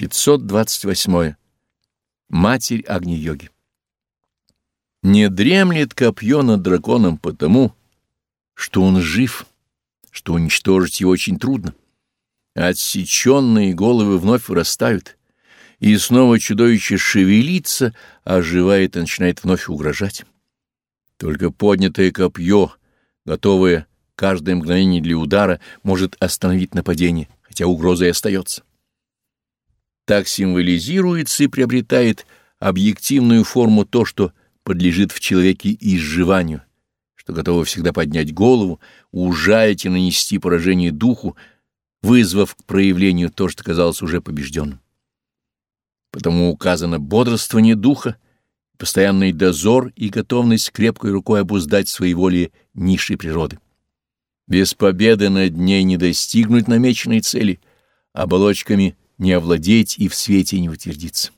528. Матерь Агни-йоги. Не дремлет копье над драконом потому, что он жив, что уничтожить его очень трудно. Отсеченные головы вновь вырастают, и снова чудовище шевелится, оживает и начинает вновь угрожать. Только поднятое копье, готовое каждое мгновение для удара, может остановить нападение, хотя угроза и остается. Так символизируется и приобретает объективную форму то, что подлежит в человеке изживанию, что готово всегда поднять голову, ужаять и нанести поражение духу, вызвав к проявлению то, что казалось уже побежденным. Потому указано бодрствование духа, постоянный дозор и готовность крепкой рукой обуздать своей воле низшей природы. Без победы над ней не достигнуть намеченной цели, оболочками не овладеть и в свете не утвердиться.